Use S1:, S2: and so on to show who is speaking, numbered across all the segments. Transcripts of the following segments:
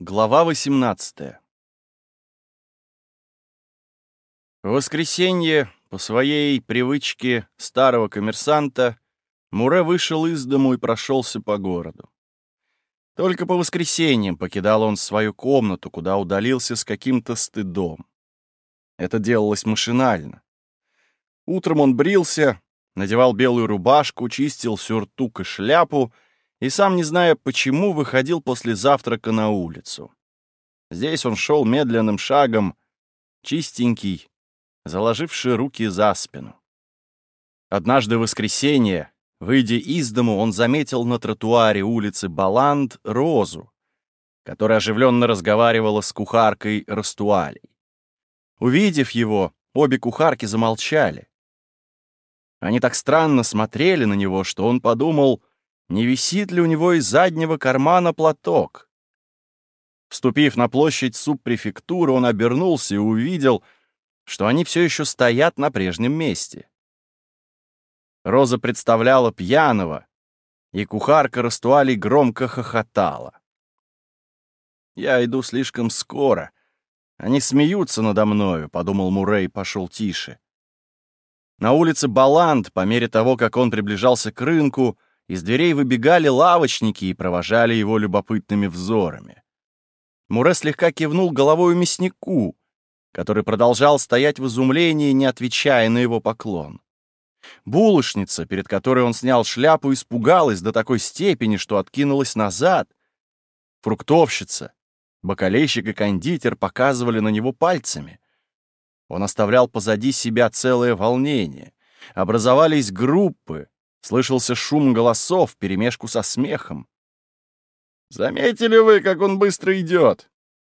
S1: Глава 18 В воскресенье, по своей привычке старого коммерсанта, Муре вышел из дому и прошелся по городу. Только по воскресеньям покидал он свою комнату, куда удалился с каким-то стыдом. Это делалось машинально. Утром он брился, надевал белую рубашку, чистил сюртук и шляпу — и сам, не зная почему, выходил после завтрака на улицу. Здесь он шел медленным шагом, чистенький, заложивший руки за спину. Однажды в воскресенье, выйдя из дому, он заметил на тротуаре улицы Баланд Розу, которая оживленно разговаривала с кухаркой Растуалей. Увидев его, обе кухарки замолчали. Они так странно смотрели на него, что он подумал, не висит ли у него из заднего кармана платок. Вступив на площадь субпрефектуры, он обернулся и увидел, что они все еще стоят на прежнем месте. Роза представляла пьяного, и кухарка Растуалей громко хохотала. «Я иду слишком скоро. Они смеются надо мною», — подумал Мурей и пошел тише. На улице Баланд, по мере того, как он приближался к рынку, из дверей выбегали лавочники и провожали его любопытными взорами. Муре слегка кивнул головой мяснику, который продолжал стоять в изумлении, не отвечая на его поклон. Булочница, перед которой он снял шляпу, испугалась до такой степени, что откинулась назад. Фруктовщица, бакалейщик и кондитер показывали на него пальцами. Он оставлял позади себя целое волнение. Образовались группы, Слышался шум голосов, перемешку со смехом. «Заметили вы, как он быстро идет?»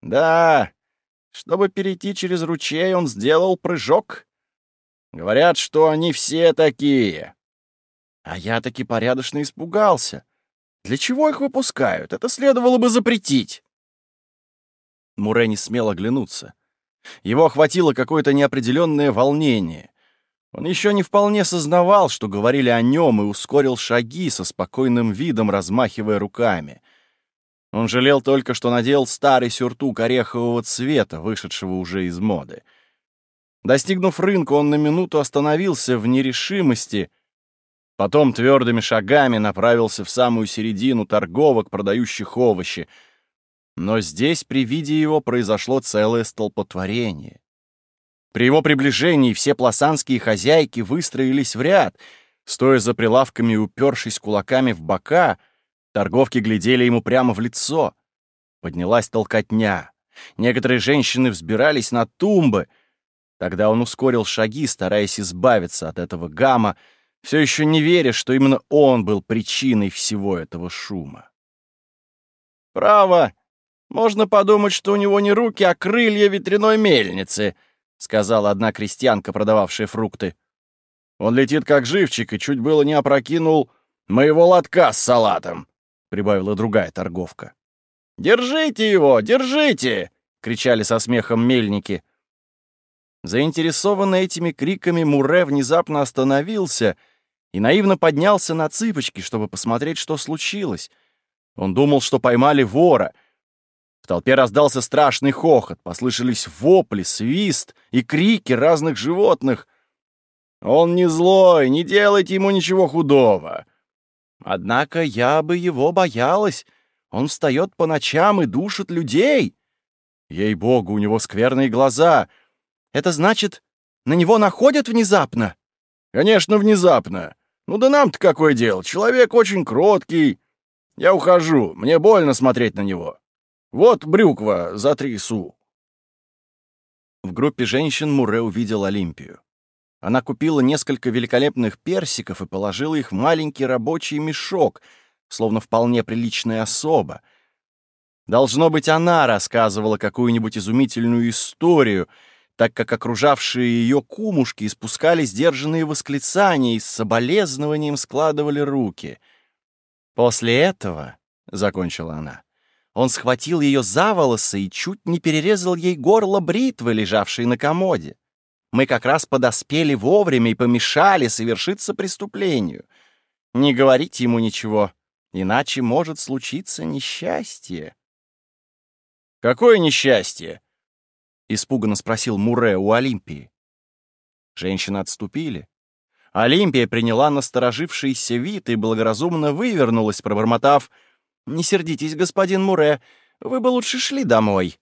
S1: «Да, чтобы перейти через ручей, он сделал прыжок. Говорят, что они все такие. А я таки порядочно испугался. Для чего их выпускают? Это следовало бы запретить». Муре не смел оглянуться. Его охватило какое-то неопределенное волнение. Он еще не вполне сознавал, что говорили о нем, и ускорил шаги со спокойным видом, размахивая руками. Он жалел только, что надел старый сюртук орехового цвета, вышедшего уже из моды. Достигнув рынка, он на минуту остановился в нерешимости, потом твердыми шагами направился в самую середину торговок, продающих овощи. Но здесь при виде его произошло целое столпотворение. При его приближении все пласанские хозяйки выстроились в ряд. Стоя за прилавками и упершись кулаками в бока, торговки глядели ему прямо в лицо. Поднялась толкотня. Некоторые женщины взбирались на тумбы. Тогда он ускорил шаги, стараясь избавиться от этого гамма, все еще не веря, что именно он был причиной всего этого шума. «Право, можно подумать, что у него не руки, а крылья ветряной мельницы», — сказала одна крестьянка, продававшая фрукты. «Он летит как живчик и чуть было не опрокинул моего лотка с салатом», — прибавила другая торговка. «Держите его, держите!» — кричали со смехом мельники. Заинтересованный этими криками, Муре внезапно остановился и наивно поднялся на цыпочки, чтобы посмотреть, что случилось. Он думал, что поймали вора — толпе раздался страшный хохот, послышались вопли, свист и крики разных животных. «Он не злой, не делайте ему ничего худого!» «Однако я бы его боялась. Он встает по ночам и душит людей!» «Ей-богу, у него скверные глаза!» «Это значит, на него находят внезапно?» «Конечно, внезапно. Ну да нам-то какое дело? Человек очень кроткий. Я ухожу, мне больно смотреть на него. Вот брюква за три су». В группе женщин Муре увидел Олимпию. Она купила несколько великолепных персиков и положила их в маленький рабочий мешок, словно вполне приличная особа. Должно быть, она рассказывала какую-нибудь изумительную историю, так как окружавшие ее кумушки испускали сдержанные восклицания и с соболезнованием складывали руки. «После этого», — закончила она, — он схватил ее за волосы и чуть не перерезал ей горло бритвы, лежавшей на комоде. Мы как раз подоспели вовремя и помешали совершиться преступлению. Не говорите ему ничего, иначе может случиться несчастье. «Какое несчастье?» — испуганно спросил Муре у Олимпии. Женщины отступили. Олимпия приняла насторожившийся вид и благоразумно вывернулась, пробормотав «Не сердитесь, господин Муре, вы бы лучше шли домой».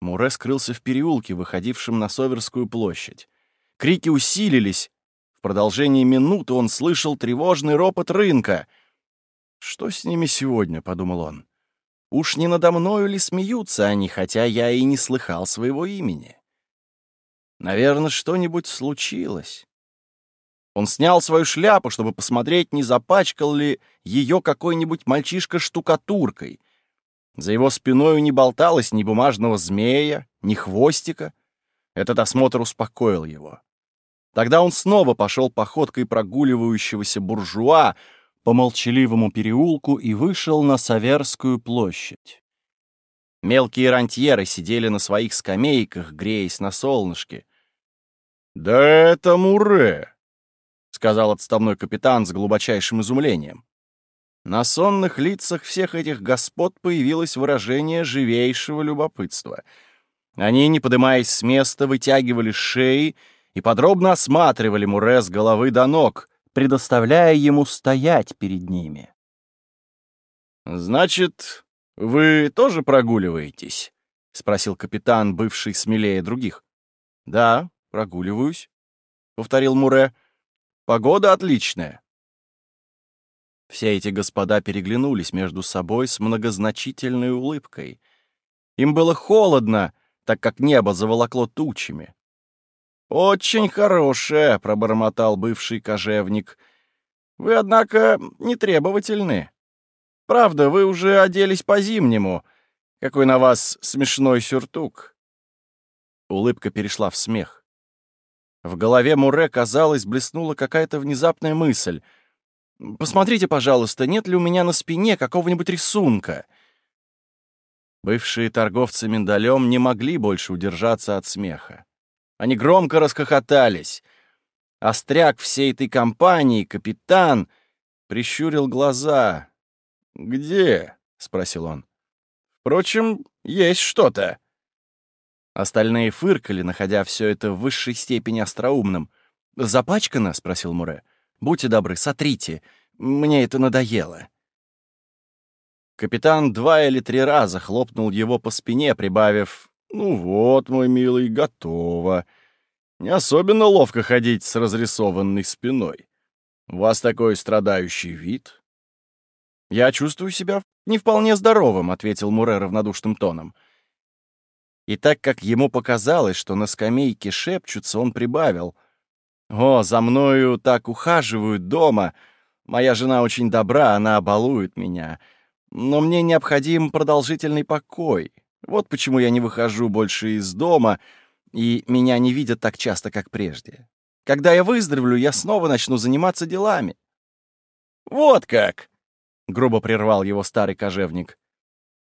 S1: Муре скрылся в переулке, выходившем на Соверскую площадь. Крики усилились. В продолжении минуты он слышал тревожный ропот рынка. «Что с ними сегодня?» — подумал он. «Уж не надо мною ли смеются они, хотя я и не слыхал своего имени?» Наверное, что-нибудь случилось. Он снял свою шляпу, чтобы посмотреть, не запачкал ли ее какой-нибудь мальчишка штукатуркой. За его спиной не болталось ни бумажного змея, ни хвостика. Этот осмотр успокоил его. Тогда он снова пошел походкой прогуливающегося буржуа по молчаливому переулку и вышел на Саверскую площадь. Мелкие рантьеры сидели на своих скамейках, греясь на солнышке. «Да это Муре!» — сказал отставной капитан с глубочайшим изумлением. На сонных лицах всех этих господ появилось выражение живейшего любопытства. Они, не поднимаясь с места, вытягивали шеи и подробно осматривали Муре с головы до ног, предоставляя ему стоять перед ними. «Значит, «Вы тоже прогуливаетесь?» — спросил капитан, бывший смелее других. «Да, прогуливаюсь», — повторил Муре. «Погода отличная». Все эти господа переглянулись между собой с многозначительной улыбкой. Им было холодно, так как небо заволокло тучами. «Очень хорошее», — пробормотал бывший кожевник. «Вы, однако, не требовательны». Правда, вы уже оделись по-зимнему. Какой на вас смешной сюртук». Улыбка перешла в смех. В голове Муре, казалось, блеснула какая-то внезапная мысль. «Посмотрите, пожалуйста, нет ли у меня на спине какого-нибудь рисунка?» Бывшие торговцы миндалем не могли больше удержаться от смеха. Они громко расхохотались. Остряк всей этой компании, капитан, прищурил глаза, «Где?» — спросил он. «Впрочем, есть что-то». Остальные фыркали, находя все это в высшей степени остроумным. «Запачкано?» — спросил Муре. «Будьте добры, сотрите. Мне это надоело». Капитан два или три раза хлопнул его по спине, прибавив «Ну вот, мой милый, готово. Не особенно ловко ходить с разрисованной спиной. У вас такой страдающий вид. «Я чувствую себя не вполне здоровым», — ответил Муре равнодушным тоном. И так как ему показалось, что на скамейке шепчутся, он прибавил. «О, за мною так ухаживают дома. Моя жена очень добра, она балует меня. Но мне необходим продолжительный покой. Вот почему я не выхожу больше из дома, и меня не видят так часто, как прежде. Когда я выздоровлю, я снова начну заниматься делами». «Вот как!» — грубо прервал его старый кожевник.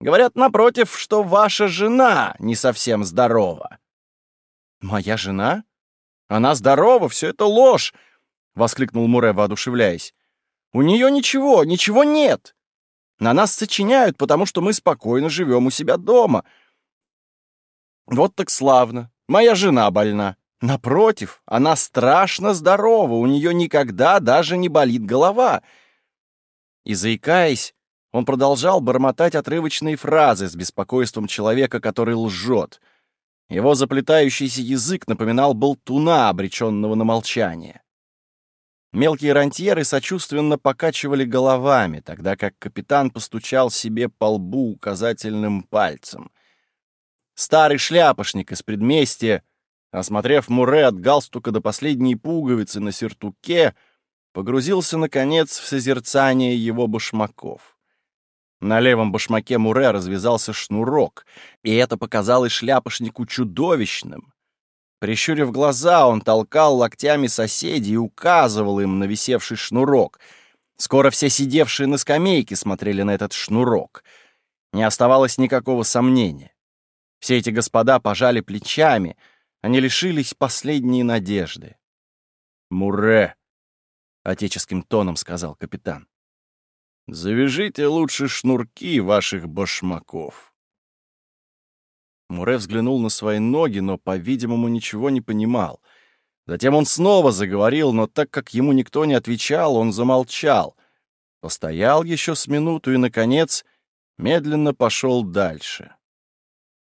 S1: «Говорят, напротив, что ваша жена не совсем здорова». «Моя жена? Она здорова, все это ложь!» — воскликнул Муре, воодушевляясь. «У нее ничего, ничего нет. На нас сочиняют, потому что мы спокойно живем у себя дома. Вот так славно. Моя жена больна. Напротив, она страшно здорова, у нее никогда даже не болит голова». И заикаясь, он продолжал бормотать отрывочные фразы с беспокойством человека, который лжет. Его заплетающийся язык напоминал болтуна, обреченного на молчание. Мелкие рантьеры сочувственно покачивали головами, тогда как капитан постучал себе по лбу указательным пальцем. Старый шляпошник из предместья, осмотрев Муре от галстука до последней пуговицы на сюртуке, погрузился, наконец, в созерцание его башмаков. На левом башмаке Муре развязался шнурок, и это показалось шляпошнику чудовищным. Прищурив глаза, он толкал локтями соседей и указывал им на висевший шнурок. Скоро все сидевшие на скамейке смотрели на этот шнурок. Не оставалось никакого сомнения. Все эти господа пожали плечами, они лишились последней надежды. «Муре!» — отеческим тоном сказал капитан. «Завяжите лучше шнурки ваших башмаков. Муре взглянул на свои ноги, но, по-видимому, ничего не понимал. Затем он снова заговорил, но так как ему никто не отвечал, он замолчал. Постоял еще с минуту и, наконец, медленно пошел дальше.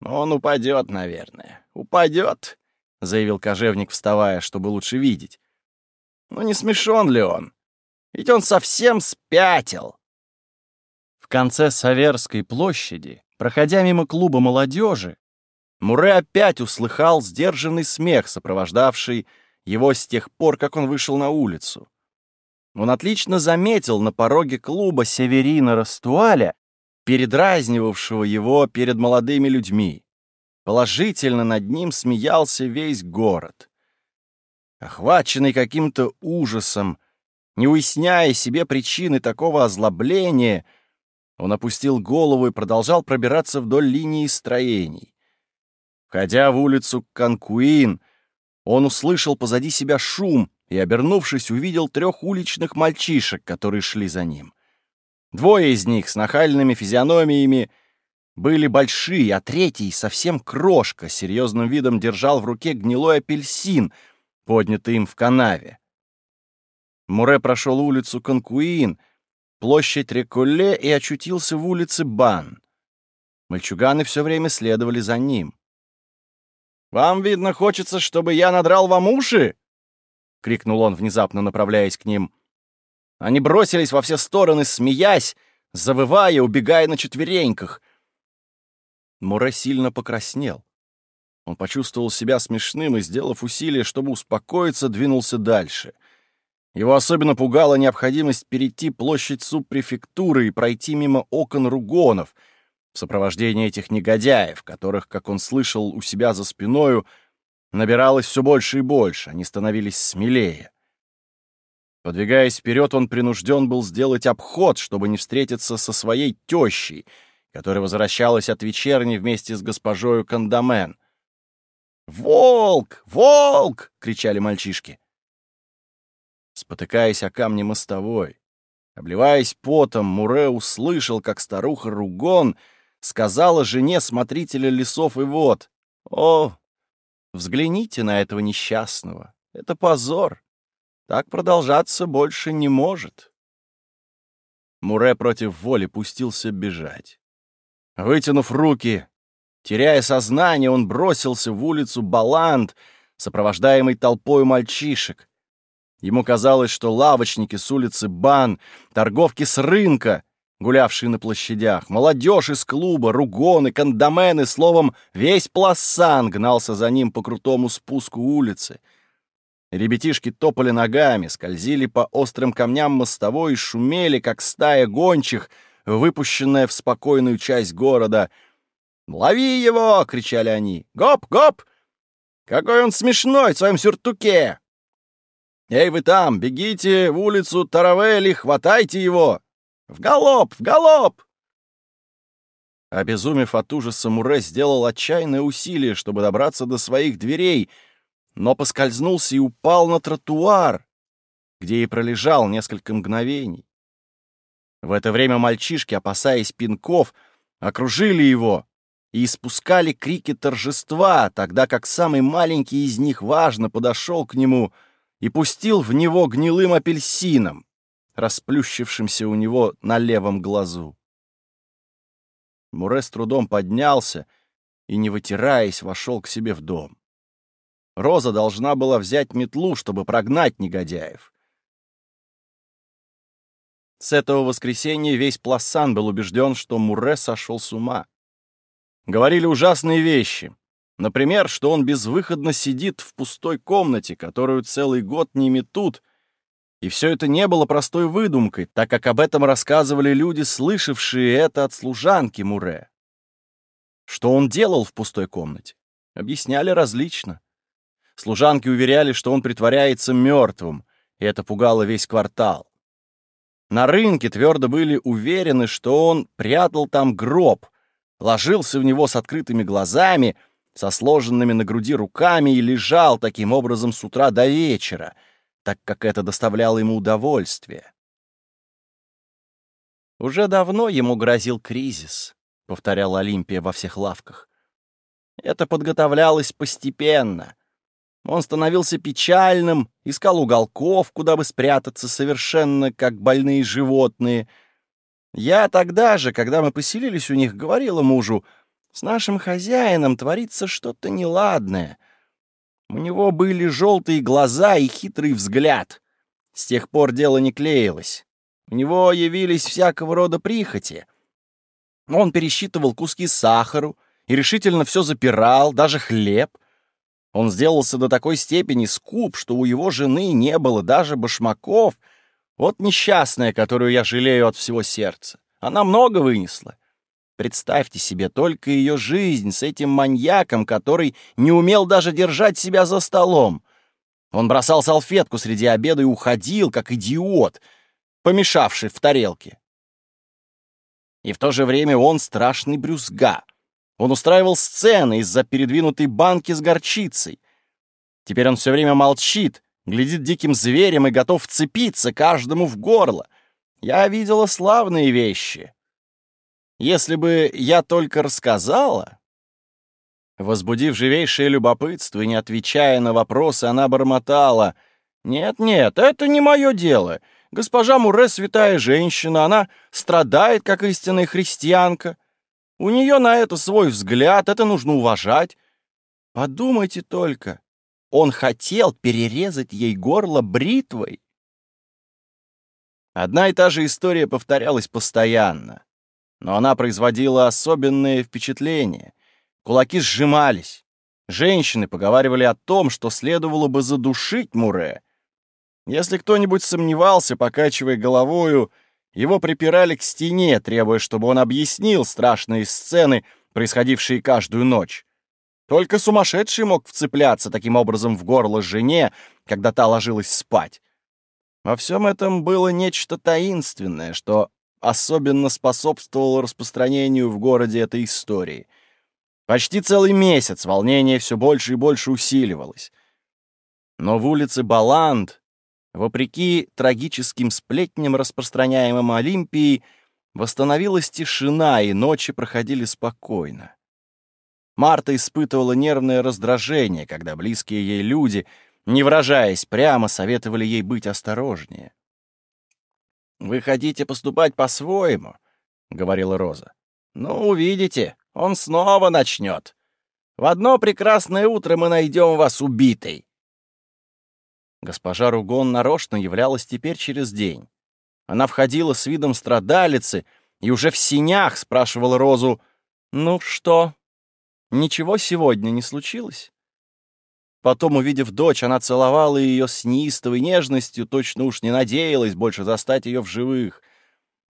S1: «Он упадет, наверное. Упадет», — заявил кожевник, вставая, чтобы лучше видеть. «Ну не смешон ли он? Ведь он совсем спятил». В конце Саверской площади, проходя мимо клуба молодежи, Муре опять услыхал сдержанный смех, сопровождавший его с тех пор, как он вышел на улицу. Он отлично заметил на пороге клуба Северина Растуаля, передразнивавшего его перед молодыми людьми. Положительно над ним смеялся весь город. Охваченный каким-то ужасом, не уясняя себе причины такого озлобления, он опустил голову и продолжал пробираться вдоль линии строений. Входя в улицу Канкуин, он услышал позади себя шум и, обернувшись, увидел трех уличных мальчишек, которые шли за ним. Двое из них с нахальными физиономиями были большие, а третий, совсем крошка, серьезным видом держал в руке гнилой апельсин, поднятый им в канаве. Муре прошел улицу Канкуин, площадь Реколе и очутился в улице Бан. Мальчуганы все время следовали за ним. «Вам, видно, хочется, чтобы я надрал вам уши?» — крикнул он, внезапно направляясь к ним. Они бросились во все стороны, смеясь, завывая, убегая на четвереньках. Муре сильно покраснел. Он почувствовал себя смешным и, сделав усилие, чтобы успокоиться, двинулся дальше. Его особенно пугала необходимость перейти площадь субпрефектуры и пройти мимо окон ругонов — в сопровождении этих негодяев, которых, как он слышал у себя за спиною, набиралось все больше и больше, они становились смелее. Подвигаясь вперед, он принужден был сделать обход, чтобы не встретиться со своей тещей, которая возвращалась от вечерни вместе с госпожою Кандамен. «Волк! Волк!» — кричали мальчишки. Спотыкаясь о камне мостовой, обливаясь потом, Муре услышал, как старуха Ругон — сказала жене смотрителя лесов и вод. «О, взгляните на этого несчастного. Это позор. Так продолжаться больше не может». Муре против воли пустился бежать. Вытянув руки, теряя сознание, он бросился в улицу Баланд, сопровождаемый толпой мальчишек. Ему казалось, что лавочники с улицы Бан, торговки с рынка — гулявшие на площадях, молодежь из клуба, ругоны, кандамены, словом, весь пласан гнался за ним по крутому спуску улицы. Ребятишки топали ногами, скользили по острым камням мостовой и шумели, как стая гончих, выпущенная в спокойную часть города. «Лови его!» — кричали они. «Гоп, гоп! Какой он смешной в своем сюртуке!» «Эй, вы там, бегите в улицу Таравели, хватайте его!» В галоп! В галоп!» Обезумев от ужаса, Муре сделал отчаянное усилие, чтобы добраться до своих дверей, но поскользнулся и упал на тротуар, где и пролежал несколько мгновений. В это время мальчишки, опасаясь пинков, окружили его и испускали крики торжества, тогда как самый маленький из них важно подошел к нему и пустил в него гнилым апельсином расплющившимся у него на левом глазу. Муре с трудом поднялся и, не вытираясь, вошел к себе в дом. Роза должна была взять метлу, чтобы прогнать негодяев. С этого воскресенья весь Пласан был убежден, что Муре сошел с ума. Говорили ужасные вещи. Например, что он безвыходно сидит в пустой комнате, которую целый год не метут, и все это не было простой выдумкой, так как об этом рассказывали люди, слышавшие это от служанки Муре. Что он делал в пустой комнате? Объясняли различно. Служанки уверяли, что он притворяется мертвым, и это пугало весь квартал. На рынке твердо были уверены, что он прятал там гроб, ложился в него с открытыми глазами, со сложенными на груди руками и лежал таким образом с утра до вечера — так как это доставляло ему удовольствие. «Уже давно ему грозил кризис», — повторяла Олимпия во всех лавках. Это подготовлялось постепенно. Он становился печальным, искал уголков, куда бы спрятаться, совершенно как больные животные. Я тогда же, когда мы поселились у них, говорила мужу, «С нашим хозяином творится что-то неладное». У него были желтые глаза и хитрый взгляд. С тех пор дело не клеилось. У него явились всякого рода прихоти. Он пересчитывал куски сахару и решительно все запирал, даже хлеб. Он сделался до такой степени скуп, что у его жены не было даже башмаков. Вот несчастная, которую я жалею от всего сердца. Она много вынесла. Представьте себе только ее жизнь с этим маньяком, который не умел даже держать себя за столом. Он бросал салфетку среди обеда и уходил, как идиот, помешавший в тарелке. И в то же время он страшный брюзга. Он устраивал сцены из-за передвинутой банки с горчицей. Теперь он все время молчит, глядит диким зверем и готов вцепиться каждому в горло. Я видела славные вещи. Если бы я только рассказала... Возбудив живейшее любопытство и не отвечая на вопросы, она бормотала. «Нет-нет, это не мое дело. Госпожа Муре — святая женщина, она страдает, как истинная христианка. У нее на это свой взгляд, это нужно уважать. Подумайте только, он хотел перерезать ей горло бритвой. Одна и та же история повторялась постоянно, но она производила особенное впечатление. Кулаки сжимались. Женщины поговаривали о том, что следовало бы задушить Муре. Если кто-нибудь сомневался, покачивая головою, его припирали к стене, требуя, чтобы он объяснил страшные сцены, происходившие каждую ночь. Только сумасшедший мог вцепляться таким образом в горло жене, когда та ложилась спать. Во всем этом было нечто таинственное, что особенно способствовало распространению в городе этой истории. Почти целый месяц волнение все больше и больше усиливалось. Но в улице Баланд Вопреки трагическим сплетням, распространяемым Олимпией, восстановилась тишина, и ночи проходили спокойно. Марта испытывала нервное раздражение, когда близкие ей люди, не выражаясь прямо, советовали ей быть осторожнее. «Вы хотите поступать по-своему», — говорила Роза. «Ну, увидите, он снова начнет. В одно прекрасное утро мы найдем вас убитой. Госпожа Ругон нарочно являлась теперь через день. Она входила с видом страдалицы и уже в синях спрашивала Розу, «Ну что, ничего сегодня не случилось?» Потом, увидев дочь, она целовала ее с неистовой нежностью, точно уж не надеялась больше застать ее в живых.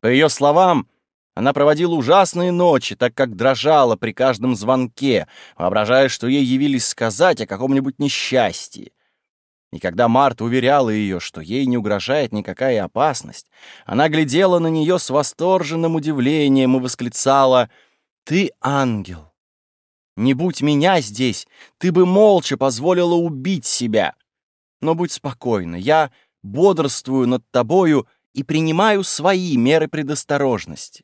S1: По ее словам, она проводила ужасные ночи, так как дрожала при каждом звонке, воображая, что ей явились сказать о каком-нибудь несчастье. И когда Марта уверяла ее, что ей не угрожает никакая опасность, она глядела на нее с восторженным удивлением и восклицала «Ты ангел! Не будь меня здесь, ты бы молча позволила убить себя. Но будь спокойна, я бодрствую над тобою и принимаю свои меры предосторожности.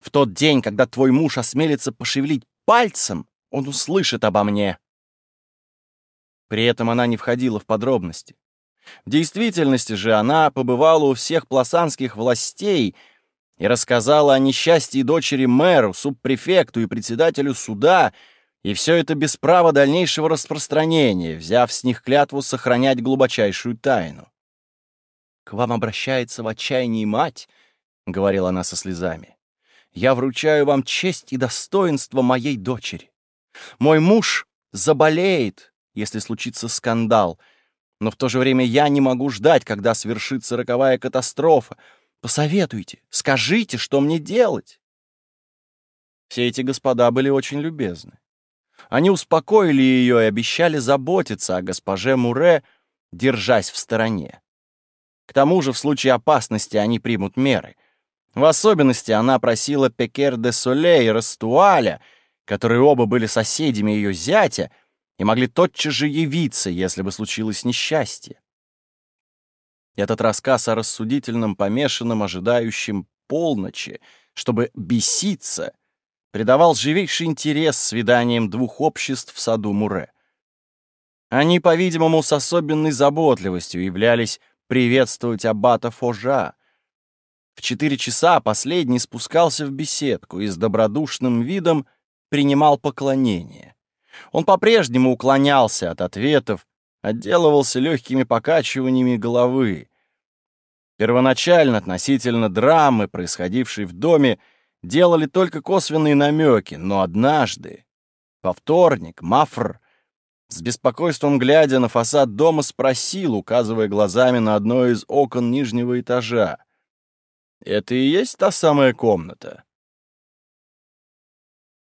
S1: В тот день, когда твой муж осмелится пошевелить пальцем, он услышит обо мне». При этом она не входила в подробности. В действительности же она побывала у всех пласанских властей и рассказала о несчастье дочери мэру, субпрефекту и председателю суда, и все это без права дальнейшего распространения, взяв с них клятву сохранять глубочайшую тайну. «К вам обращается в отчаянии мать», — говорила она со слезами. «Я вручаю вам честь и достоинство моей дочери. Мой муж заболеет, если случится скандал. Но в то же время я не могу ждать, когда свершится роковая катастрофа. Посоветуйте, скажите, что мне делать?» Все эти господа были очень любезны. Они успокоили ее и обещали заботиться о госпоже Муре, держась в стороне. К тому же в случае опасности они примут меры. В особенности она просила Пекер де Соле и Растуаля, которые оба были соседями ее зятя, и могли тотчас же явиться, если бы случилось несчастье. Этот рассказ о рассудительном помешанном, ожидающем полночи, чтобы беситься, придавал живейший интерес свиданиям двух обществ в саду Муре. Они, по-видимому, с особенной заботливостью являлись приветствовать аббата Фожа. В четыре часа последний спускался в беседку и с добродушным видом принимал поклонение. Он по-прежнему уклонялся от ответов, отделывался легкими покачиваниями головы. Первоначально относительно драмы, происходившей в доме, делали только косвенные намеки, но однажды, во вторник, Мафр, с беспокойством глядя на фасад дома, спросил, указывая глазами на одно из окон нижнего этажа. «Это и есть та самая комната?»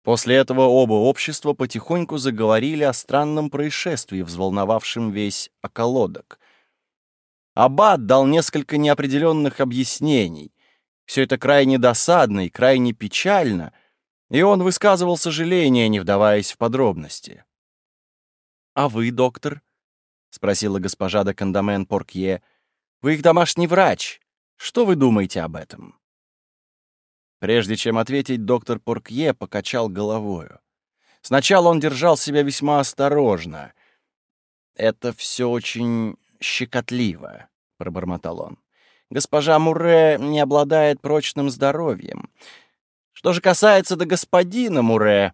S1: После этого оба общества потихоньку заговорили о странном происшествии, взволновавшем весь околодок. Аббат дал несколько неопределенных объяснений. Все это крайне досадно и крайне печально, и он высказывал сожаление, не вдаваясь в подробности. «А вы, доктор?» — спросила госпожа де Кандамен Поркье. «Вы их домашний врач. Что вы думаете об этом?» Прежде чем ответить, доктор Поркье покачал головою. Сначала он держал себя весьма осторожно. «Это все очень щекотливо», — пробормотал он. «Госпожа Муре не обладает прочным здоровьем. Что же касается до господина Муре...»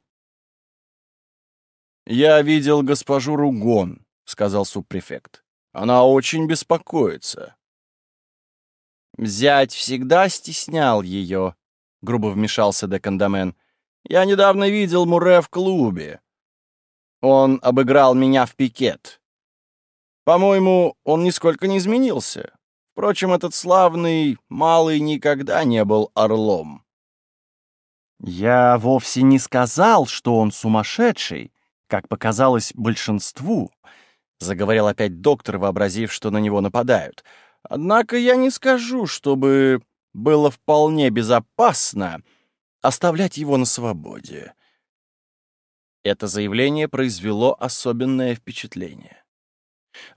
S1: «Я видел госпожу Ругон», — сказал субпрефект. «Она очень беспокоится». Зять всегда стеснял ее, грубо вмешался де Кандамен. «Я недавно видел Муре в клубе. Он обыграл меня в пикет. По-моему, он нисколько не изменился. Впрочем, этот славный малый никогда не был орлом».
S2: «Я вовсе не сказал, что он сумасшедший, как показалось большинству», — заговорил опять доктор, вообразив, что на него нападают. «Однако я не скажу, чтобы было вполне безопасно оставлять его на свободе. Это заявление произвело особенное впечатление.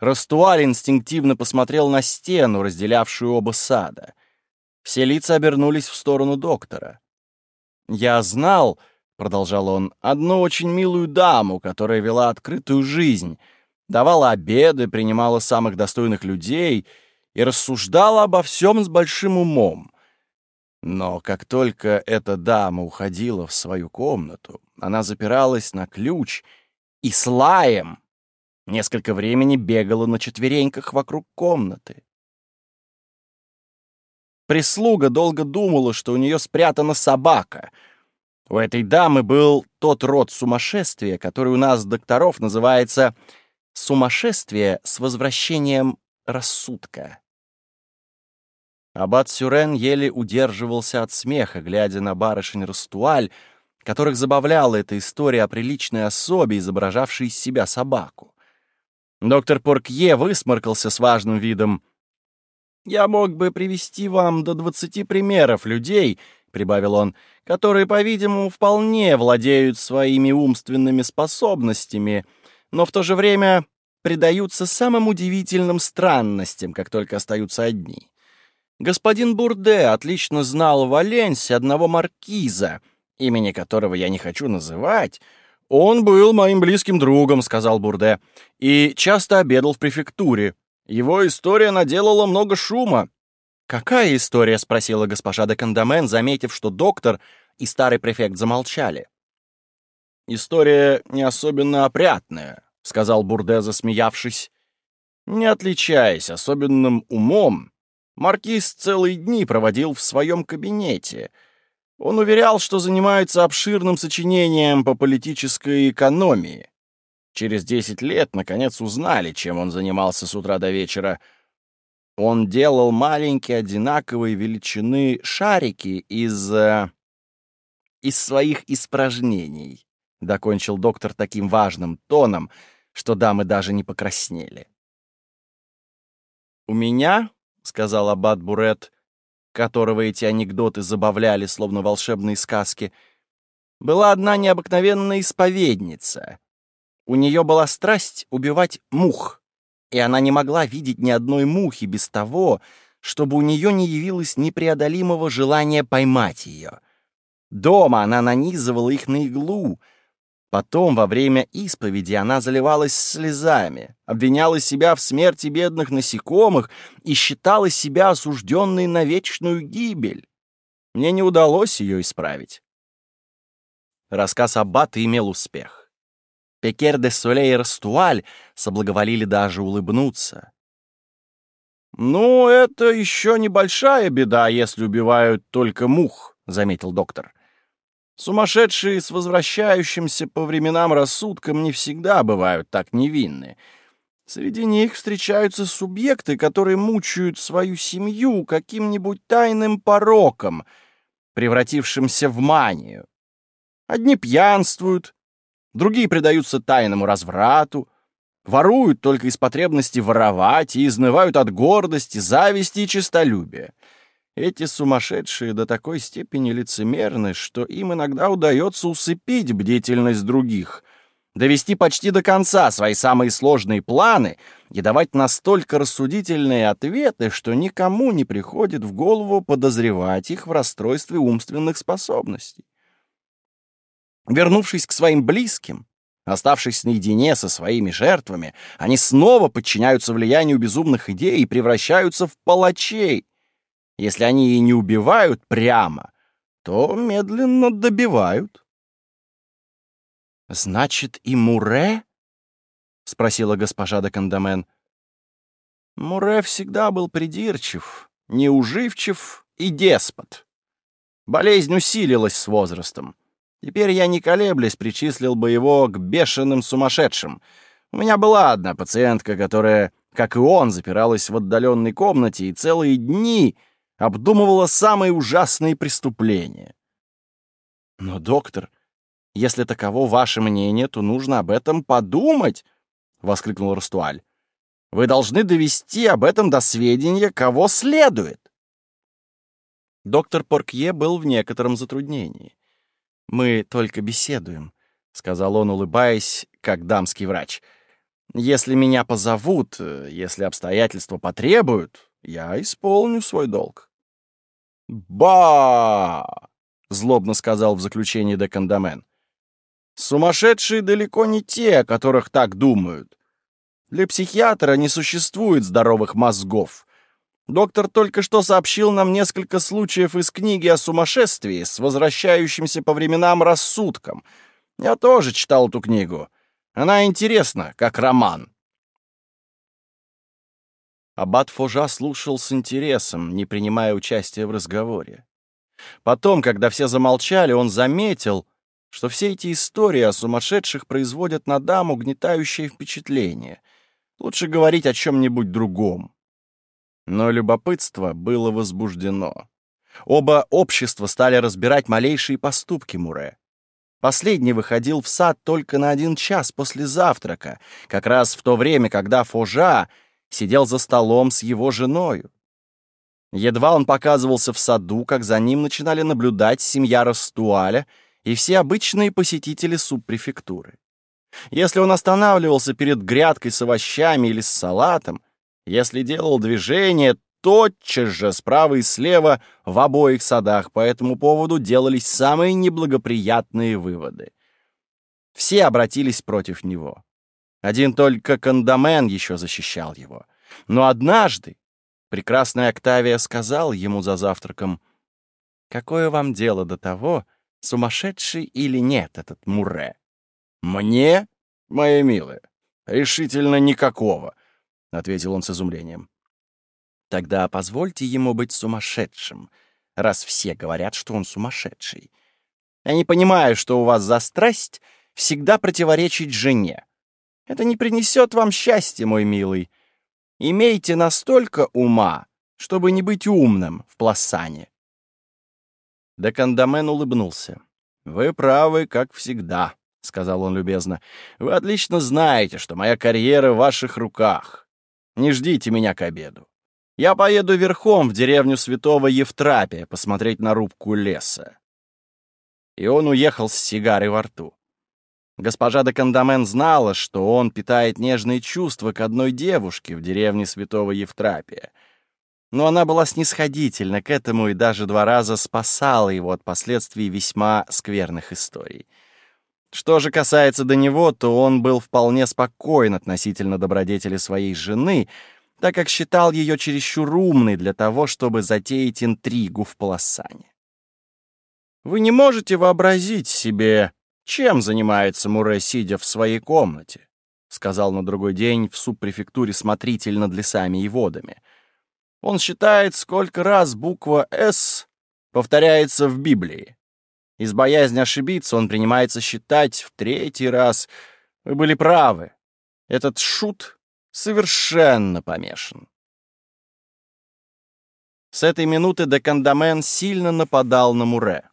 S2: Растуаль инстинктивно посмотрел на стену, разделявшую оба сада. Все лица обернулись в сторону доктора. «Я знал», — продолжал он, — «одну очень милую даму, которая вела открытую жизнь, давала обеды, принимала самых достойных людей — и рассуждала обо всем с большим умом. Но как только эта дама уходила в свою комнату, она запиралась на ключ и с лаем несколько времени бегала на четвереньках вокруг комнаты. Прислуга долго думала, что у нее спрятана собака. У этой дамы был тот род сумасшествия, который у нас, докторов, называется «сумасшествие с возвращением рассудка». Аббат Сюрен еле удерживался от смеха, глядя на барышень Растуаль, которых забавляла эта история о приличной особе, изображавшей из себя собаку. Доктор Поркье высморкался с важным видом. «Я мог бы привести вам до двадцати примеров людей», — прибавил он, «которые, по-видимому, вполне владеют своими умственными способностями, но в то же время предаются самым удивительным странностям, как только остаются одни. Господин Бурде отлично знал в Валенсии одного маркиза, имени которого я не хочу называть. «Он был моим близким другом», — сказал Бурде, — «и часто обедал в префектуре. Его история наделала много шума». «Какая история?» — спросила госпожа де Кандамен, заметив, что доктор и старый префект замолчали. «История не особенно опрятная», — сказал Бурде, засмеявшись. «Не отличаясь особенным умом, Маркиз целые дни проводил в своем кабинете. Он уверял, что занимается обширным сочинением по политической экономии. Через десять лет, наконец, узнали, чем он занимался с утра до вечера. Он делал маленькие одинаковые величины шарики из... Э, из своих испражнений, — докончил доктор таким важным тоном, что дамы даже не покраснели. «У меня сказал аббат Бурет, которого эти анекдоты забавляли, словно волшебные сказки, была одна необыкновенная исповедница. У нее была страсть убивать мух, и она не могла видеть ни одной мухи без того, чтобы у нее не явилось непреодолимого желания поймать ее. Дома она нанизывала их на иглу. Потом, во время исповеди, она заливалась слезами, обвиняла себя в смерти бедных насекомых и считала себя осужденной на вечную гибель. Мне не удалось ее исправить. Рассказ Аббата имел успех. Пекер де Солей и Растуаль соблаговолили даже улыбнуться.
S1: «Ну, это еще небольшая беда, если убивают только мух», — заметил доктор. «Сумасшедшие с возвращающимся по временам рассудком не всегда бывают так невинны. Среди них встречаются субъекты, которые мучают свою семью каким-нибудь тайным пороком, превратившимся в манию. Одни пьянствуют, другие предаются тайному разврату, воруют только из потребности воровать и изнывают от гордости, зависти и честолюбия. Эти сумасшедшие до такой степени лицемерны, что им иногда удается усыпить бдительность других, довести почти до конца свои самые сложные планы и давать настолько рассудительные ответы, что никому не приходит в голову подозревать их в расстройстве умственных способностей. Вернувшись к своим близким, Оставшись наедине со своими жертвами, они снова подчиняются влиянию безумных идей и превращаются в палачей. Если они и не убивают прямо, то медленно добивают.
S2: «Значит, и Муре?» — спросила госпожа де Кандамен.
S1: Муре всегда был придирчив, неуживчив и деспот. Болезнь усилилась с возрастом. Теперь я, не колеблясь, причислил бы его к бешеным сумасшедшим. У меня была одна пациентка, которая, как и он, запиралась в отдаленной комнате и целые дни обдумывала самые ужасные преступления.
S2: Но, доктор, если таково ваше мнение, то нужно об этом подумать, — воскликнул Растуаль. Вы должны довести об этом до сведения, кого следует. Доктор Поркье был в некотором затруднении. «Мы только беседуем», — сказал он, улыбаясь, как дамский врач. «Если меня позовут, э, если обстоятельства потребуют, я исполню свой долг».
S1: «Ба!» — злобно сказал в заключении Декандамен. «Сумасшедшие далеко не те, о которых так думают. Для психиатра не существует здоровых мозгов. Доктор только что сообщил нам несколько случаев из книги о сумасшествии с возвращающимся по временам рассудком. Я тоже читал эту книгу. Она интересна, как роман.
S2: Аббат Фужа слушал с интересом, не принимая участия в разговоре. Потом, когда все замолчали, он заметил, что все эти истории о сумасшедших производят на даму гнетающее впечатление. Лучше говорить о чем-нибудь другом. Но любопытство было возбуждено. Оба общества стали разбирать малейшие поступки Муре. Последний выходил в сад только на один час после завтрака, как раз в то время, когда Фожа сидел за столом с его женою. Едва он показывался в саду, как за ним начинали наблюдать семья Растуаля и все обычные посетители субпрефектуры. Если он останавливался перед грядкой с овощами или с салатом, если делал движение, тотчас же справа и слева в обоих садах по этому поводу делались самые неблагоприятные выводы. Все обратились против него. Один только Кандамен еще защищал его. Но однажды прекрасная Октавия сказал ему за завтраком, «Какое вам дело до того, сумасшедший или нет этот Муре?»
S1: «Мне, моя милая, решительно никакого», — ответил он с изумлением.
S2: «Тогда позвольте ему быть сумасшедшим, раз все говорят, что он сумасшедший. Я не понимаю, что у вас за страсть всегда противоречить жене. Это не принесет вам счастья, мой милый. Имейте настолько ума, чтобы не быть умным в пласане». Декандамен улыбнулся.
S1: «Вы правы, как всегда», — сказал он любезно. «Вы отлично знаете, что моя карьера в ваших руках. Не ждите меня к обеду. Я поеду верхом в деревню святого Евтрапия посмотреть на рубку леса». И он уехал с сигарой во рту. Госпожа де Кандамен знала, что он питает нежные чувства к одной девушке в деревне святого Евтрапия.
S2: но она была снисходительна к этому и даже два раза спасала его от последствий весьма скверных историй. Что же касается до него, то он был вполне спокоен относительно добродетели своей жены, так как считал ее чересчур умной для того, чтобы затеять интригу в полосане. Вы не можете вообразить себе, чем занимается Муре, сидя в своей комнате, сказал на другой день в субпрефектуре смотритель над лесами и водами. Он считает, сколько раз буква «С» повторяется в Библии. Из боязни ошибиться он принимается считать в третий раз. Вы были правы. Этот шут совершенно помешан. С этой минуты Декандамен сильно нападал на Муре.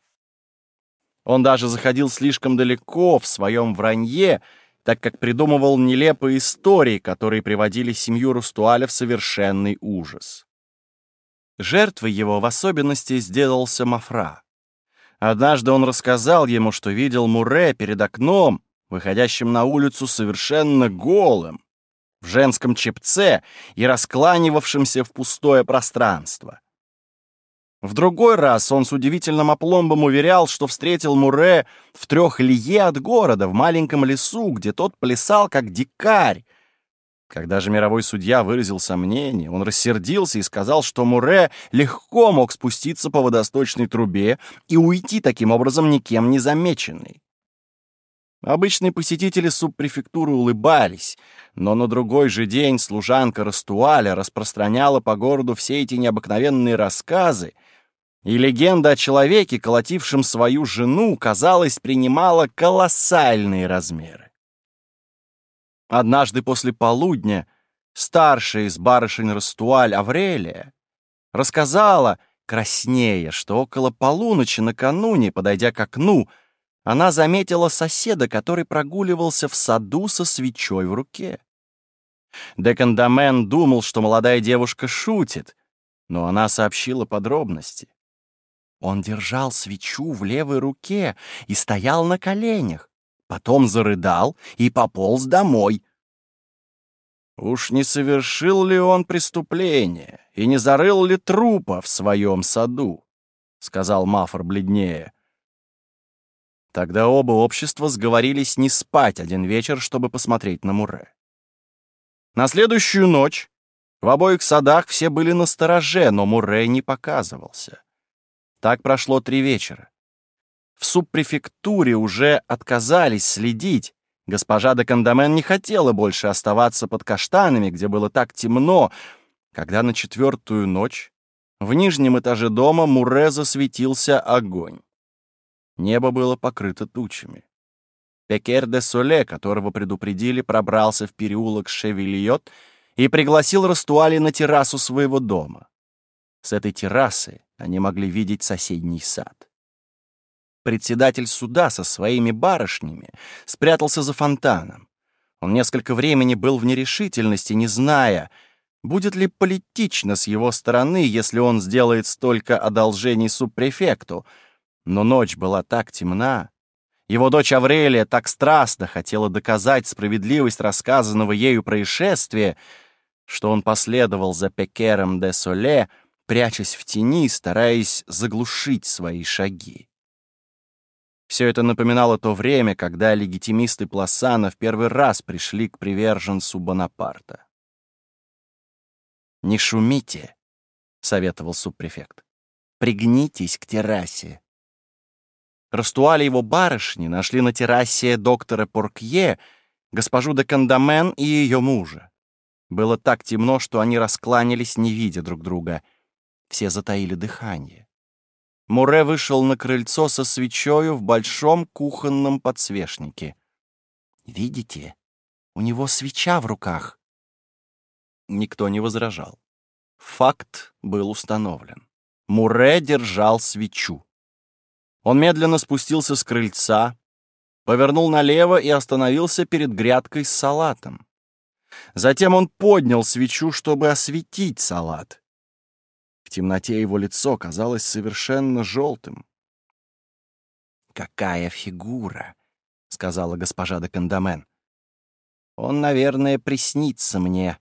S2: Он даже заходил слишком далеко в своем вранье, так как придумывал нелепые истории, которые приводили семью Рустуаля в совершенный ужас. Жертвой его в особенности сделался Мафра. Однажды он рассказал ему, что видел Муре перед окном, выходящим на улицу совершенно голым, в женском чепце и раскланивавшимся в пустое пространство. В другой раз он с удивительным опломбом уверял, что встретил Муре в трех лье от города, в маленьком лесу, где тот плясал как дикарь, когда же мировой судья выразил сомнение, он рассердился и сказал, что Муре легко мог спуститься по водосточной трубе и уйти таким образом никем не замеченный. Обычные посетители субпрефектуры улыбались, но на другой же день служанка Растуаля распространяла по городу все эти необыкновенные рассказы, и легенда о человеке, колотившем свою жену, казалось, принимала колоссальные размеры. Однажды после полудня старшая из барышень Растуаль Аврелия рассказала, краснея, что около полуночи накануне, подойдя к окну, она заметила соседа, который прогуливался в саду со свечой в руке. Декандамен думал, что молодая девушка шутит, но она сообщила подробности. Он держал свечу в левой руке и стоял на коленях потом зарыдал и пополз домой. Уж не совершил ли он преступление и не зарыл ли трупа в своем саду? — сказал Мафор бледнее. Тогда оба общества сговорились не спать один вечер, чтобы посмотреть на Муре. На следующую ночь в обоих садах все были на стороже, но Муре не показывался. Так прошло три вечера. В субпрефектуре уже отказались следить. Госпожа де Кандамен не хотела больше оставаться под каштанами, где было так темно, когда на четвертую ночь в нижнем этаже дома Муре засветился огонь. Небо было покрыто тучами. Пекер де Соле, которого предупредили, пробрался в переулок Шевильот и пригласил Растуали на террасу своего дома. С этой террасы они могли видеть соседний сад председатель суда со своими барышнями спрятался за фонтаном. Он несколько времени был в нерешительности, не зная, будет ли политично с его стороны, если он сделает столько одолжений субпрефекту. Но ночь была так темна. Его дочь Аврелия так страстно хотела доказать справедливость рассказанного ею происшествия, что он последовал за Пекером де Соле, прячась в тени, стараясь заглушить свои шаги. Все это напоминало то время, когда легитимисты Пласана в первый раз пришли к приверженцу Бонапарта. «Не шумите», — советовал субпрефект. «Пригнитесь к террасе». Растуали его барышни нашли на террасе доктора Поркье, госпожу де Кандамен и ее мужа. Было так темно, что они раскланялись, не видя друг друга. Все затаили дыхание. Муре вышел на крыльцо со свечою в большом кухонном подсвечнике. «Видите? У него свеча в руках». Никто не возражал. Факт был установлен. Муре держал свечу. Он медленно спустился с крыльца, повернул налево и остановился перед грядкой с салатом. Затем он поднял свечу, чтобы осветить салат. В темноте его лицо казалось совершенно желтым. «Какая фигура!» — сказала госпожа де Кандамен. «Он, наверное, приснится мне.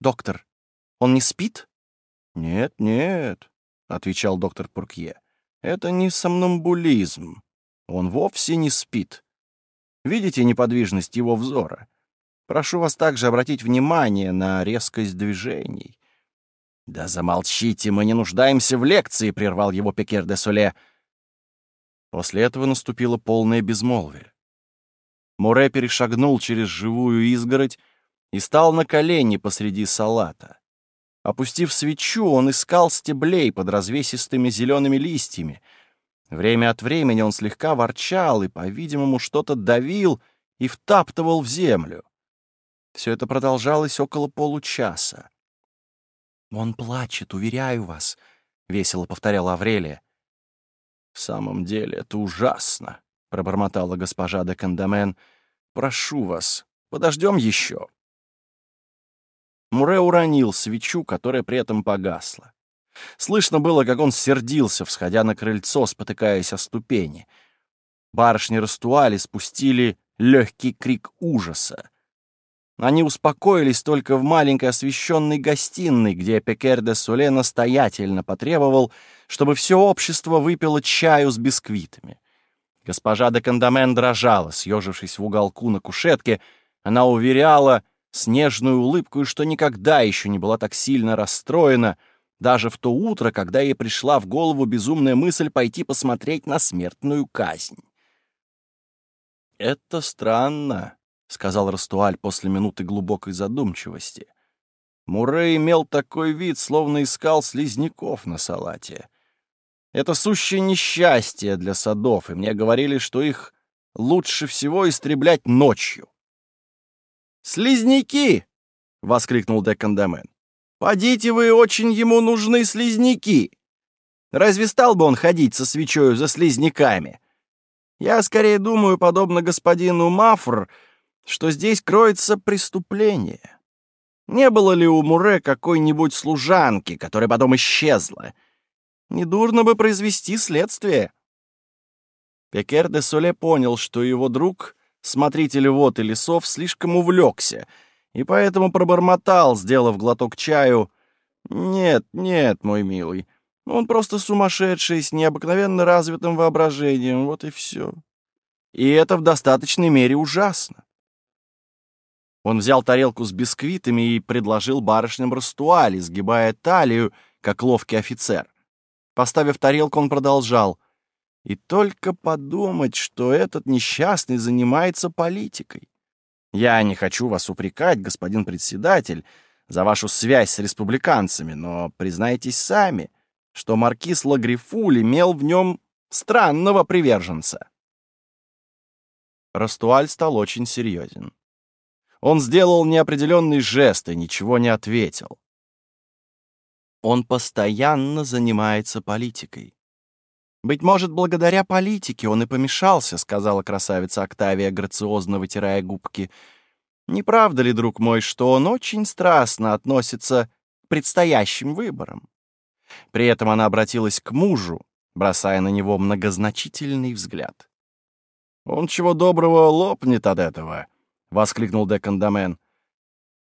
S2: Доктор, он не спит?»
S1: «Нет, нет», — отвечал доктор Пуркье, — «это не сомнамбулизм. Он вовсе не спит. Видите неподвижность его взора? Прошу вас также обратить внимание на резкость движений». «Да замолчите, мы не нуждаемся в лекции», — прервал его Пекер де Соле. После этого наступило полное безмолвие. Муре перешагнул через живую изгородь и стал на колени посреди салата. Опустив свечу, он искал стеблей под развесистыми зелеными листьями. Время от времени он слегка ворчал и, по-видимому, что-то давил и втаптывал в землю. Все это продолжалось около получаса. «Он плачет, уверяю вас», — весело повторяла Аврелия. «В самом деле это ужасно», — пробормотала госпожа де Кандамен. «Прошу вас, подождем еще». Муре уронил свечу, которая при этом погасла. Слышно было, как он сердился, всходя на крыльцо, спотыкаясь о ступени. Барышни Растуали спустили легкий крик ужаса. Они успокоились только в маленькой освещенной гостиной, где Пекер де Соле настоятельно потребовал, чтобы все общество выпило чаю с бисквитами. Госпожа де Кандамен дрожала, съежившись в уголку на кушетке. Она уверяла, с нежной улыбкой, что никогда еще не была так сильно расстроена, даже в то утро, когда ей пришла в голову безумная мысль пойти посмотреть на смертную казнь. «Это странно», — сказал Растуаль после минуты глубокой задумчивости. Мурей имел такой вид, словно искал слизняков на салате. Это сущее несчастье для садов, и мне говорили, что их лучше всего истреблять ночью. «Слизняки!» — воскликнул Декандамен. «Подите вы, очень ему нужны слизняки! Разве стал бы он ходить со свечою за слизняками? Я скорее думаю, подобно господину Мафр, что здесь кроется преступление. Не было ли у Муре какой-нибудь служанки, которая потом исчезла? Недурно бы произвести следствие». Пекер де Соле понял, что его друг смотритель вод и лесов слишком увлекся, и поэтому пробормотал, сделав глоток чаю. «Нет, нет, мой милый, он просто сумасшедший с необыкновенно развитым воображением, вот и все. И это в достаточной мере ужасно». Он взял тарелку с бисквитами и предложил барышням растуали, сгибая талию, как ловкий офицер. Поставив тарелку, он продолжал — и только подумать, что этот несчастный занимается политикой. Я не хочу вас упрекать, господин председатель, за вашу связь с республиканцами, но признайтесь сами, что маркиз Лагрифуль имел в нем странного приверженца. Растуаль стал очень серьезен. Он сделал неопределенный жест и ничего не ответил. Он постоянно занимается политикой. «Быть может, благодаря политике он и помешался», — сказала красавица Октавия, грациозно вытирая губки. «Не правда ли, друг мой, что он очень страстно относится к предстоящим выборам?» При этом она обратилась к мужу, бросая на него многозначительный взгляд. «Он чего доброго лопнет от этого», — воскликнул Декандамен.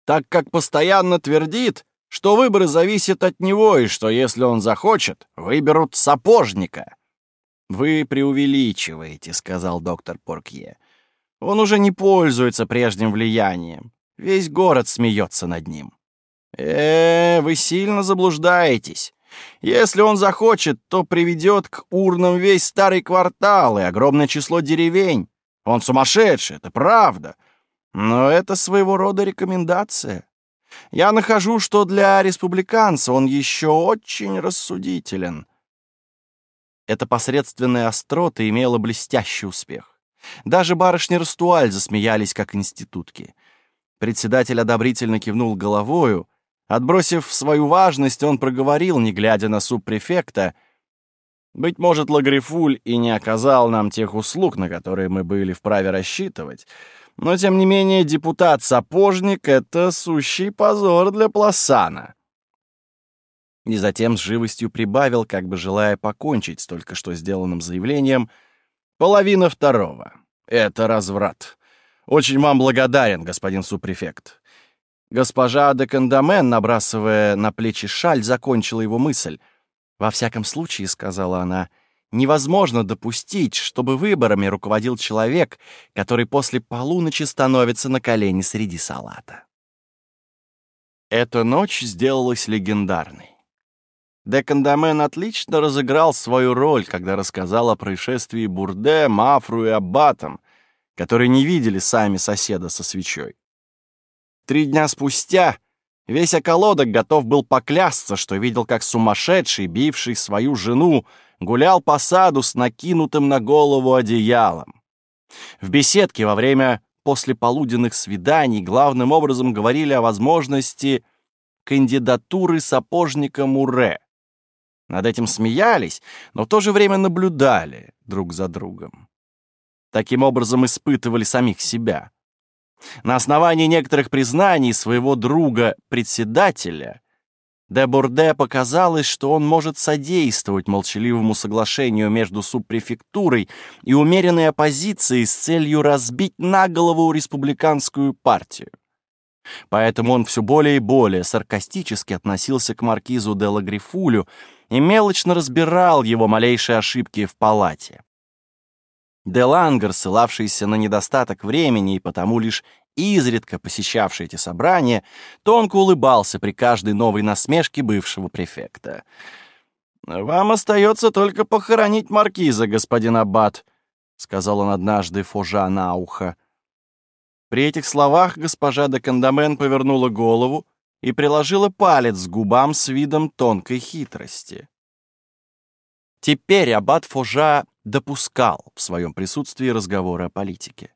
S1: «Так как постоянно твердит, что выборы зависят от него, и что, если он захочет, выберут сапожника». «Вы преувеличиваете», — сказал доктор Поркье. «Он уже не пользуется прежним влиянием. Весь город смеется над ним». «Э, вы сильно заблуждаетесь. Если он захочет, то приведет к урнам весь старый квартал и огромное число деревень. Он сумасшедший, это правда. Но это своего рода рекомендация. Я нахожу, что для республиканца он еще очень рассудителен. Эта посредственная острота имела блестящий успех. Даже барышни Растуаль засмеялись, как институтки. Председатель одобрительно кивнул головою. Отбросив свою важность, он проговорил, не глядя на субпрефекта, «Быть может, Лагрифуль и не оказал нам тех услуг, на которые мы были вправе рассчитывать, но, тем не менее, депутат-сапожник — это сущий позор для Пласана и затем с живостью прибавил, как бы желая покончить с только что сделанным заявлением, «Половина второго. Это разврат. Очень вам благодарен, господин супрефект.
S2: Госпожа де Кандамен, набрасывая на плечи шаль, закончила его мысль. «Во всяком случае», — сказала она, — «невозможно допустить, чтобы выборами руководил человек, который после полуночи становится на колени среди салата». Эта ночь сделалась легендарной. Де Кандамен отлично разыграл свою роль, когда рассказал о происшествии Бурде, Мафру и Аббатом, которые не видели сами соседа со свечой. Три дня спустя весь околодок готов был поклясться, что видел, как сумасшедший, бивший свою жену, гулял по саду с накинутым на голову одеялом. В беседке во время послеполуденных свиданий главным образом говорили о возможности кандидатуры сапожника Муре. Над этим смеялись, но в то же время наблюдали друг за другом. Таким образом испытывали самих себя. На основании некоторых признаний своего друга-председателя де Бурде показалось, что он может содействовать молчаливому соглашению между субпрефектурой и умеренной оппозицией с целью разбить на голову республиканскую партию. Поэтому он все более и более саркастически относился к маркизу де Лагрифулю и мелочно разбирал его малейшие ошибки в палате. Делангер, ссылавшийся на недостаток времени и потому лишь изредка посещавший эти собрания, тонко улыбался при каждой новой насмешке бывшего префекта. «Вам остается только похоронить маркиза, господин Аббат», — сказал он однажды Фужа на ухо. При этих словах госпожа де Кандамен повернула голову и приложила палец к губам с видом тонкой хитрости. Теперь аббат Фужа допускал в своем присутствии разговоры о политике.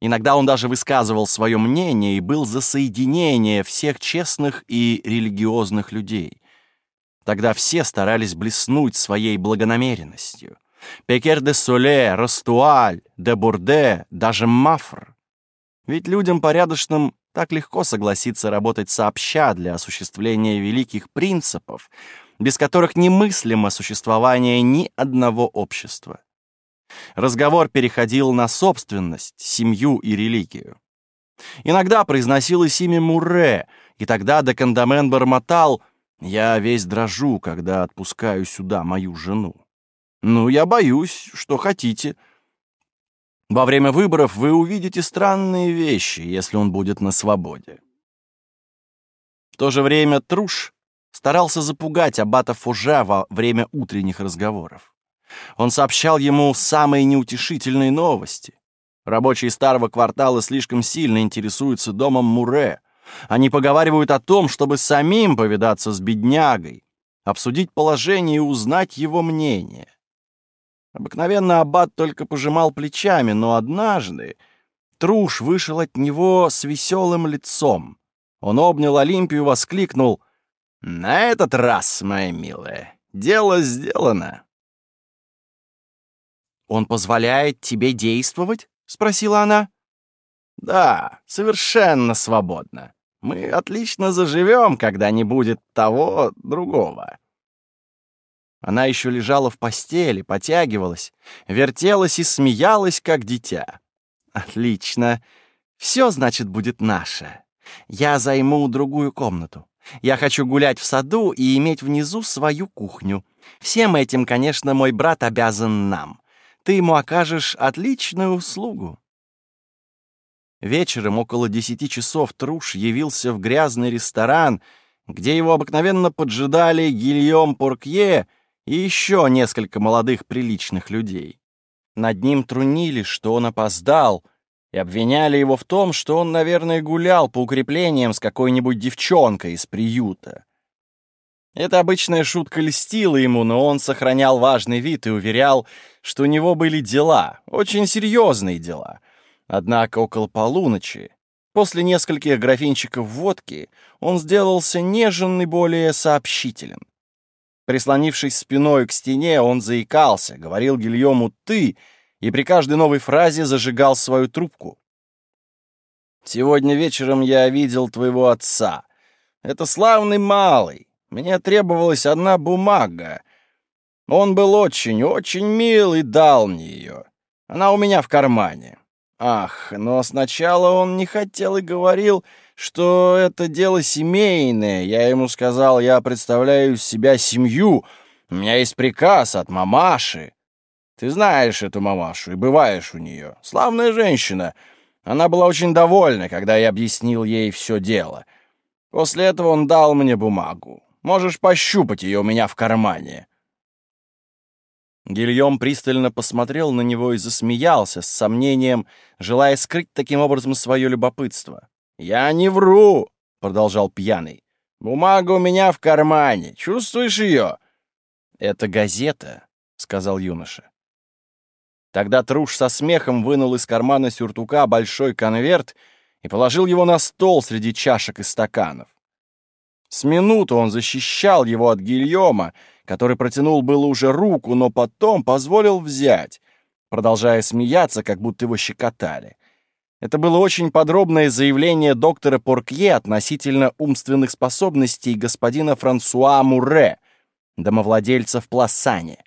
S2: Иногда он даже высказывал свое мнение и был за соединение всех честных и религиозных людей. Тогда все старались блеснуть своей благонамеренностью. Пекер де Соле, Растуаль, де Бурде, даже Мафр. Ведь людям порядочным так легко согласиться работать сообща для осуществления великих принципов, без которых немыслимо существование ни одного общества. Разговор переходил на собственность, семью и религию. Иногда произносилось имя Муре, и тогда Декандамен бормотал «Я весь дрожу, когда отпускаю сюда мою жену». «Ну, я боюсь, что хотите». Во время выборов вы увидите странные вещи, если он будет на свободе. В то же время Труш старался запугать аббата Фужа во время утренних разговоров. Он сообщал ему самые неутешительные новости. Рабочие старого квартала слишком сильно интересуются домом Муре. Они поговаривают о том, чтобы самим повидаться с беднягой, обсудить положение и узнать его мнение. Обыкновенно аббат только пожимал плечами, но однажды Труш вышел от него с веселым лицом. Он обнял Олимпию и воскликнул «На этот раз, моя милая, дело сделано». «Он позволяет тебе действовать?» — спросила она. «Да, совершенно свободно. Мы отлично заживем, когда не будет того другого». Она еще лежала в постели, потягивалась, вертелась и смеялась, как дитя. «Отлично. Все, значит, будет наше. Я займу другую комнату. Я хочу гулять в саду и иметь внизу свою кухню. Всем этим, конечно, мой брат обязан нам ты ему окажешь отличную услугу. Вечером около десяти часов Труш явился в грязный ресторан, где его обыкновенно поджидали Гильем Поркье и еще несколько молодых приличных людей. Над ним трунили, что он опоздал, и обвиняли его в том, что он, наверное, гулял по укреплениям с какой-нибудь девчонкой из приюта. Эта обычная шутка льстила ему, но он сохранял важный вид и уверял, что у него были дела, очень серьезные дела. Однако около полуночи, после нескольких графинчиков водки, он сделался нежен и более сообщителен. Прислонившись спиной к стене, он заикался, говорил Гильому «ты» и при каждой новой фразе зажигал свою трубку. «Сегодня вечером я видел твоего отца. Это славный малый. Мне требовалась одна бумага. Он был очень, очень мил и дал мне ее. Она у меня в кармане. Ах, но сначала он не хотел и говорил,
S1: что это дело семейное. Я ему сказал, я представляю себя семью. У меня есть приказ от мамаши. Ты знаешь эту мамашу и бываешь у нее. Славная женщина. Она была очень довольна, когда я объяснил ей все дело. После этого он дал мне бумагу. Можешь пощупать ее у меня в кармане».
S2: Гильем пристально посмотрел на него и засмеялся с сомнением, желая скрыть таким образом свое любопытство.
S1: «Я не вру», — продолжал пьяный. «Бумага у меня в кармане. Чувствуешь ее?»
S2: «Это газета», — сказал юноша. Тогда Труш со смехом вынул из кармана сюртука большой конверт и положил его на стол среди чашек и стаканов. С минуту он защищал его от Гильома, который протянул было уже руку, но потом позволил взять, продолжая смеяться, как будто его щекотали. Это было очень подробное заявление доктора Поркье относительно умственных способностей господина Франсуа Муре, домовладельца в Пласане.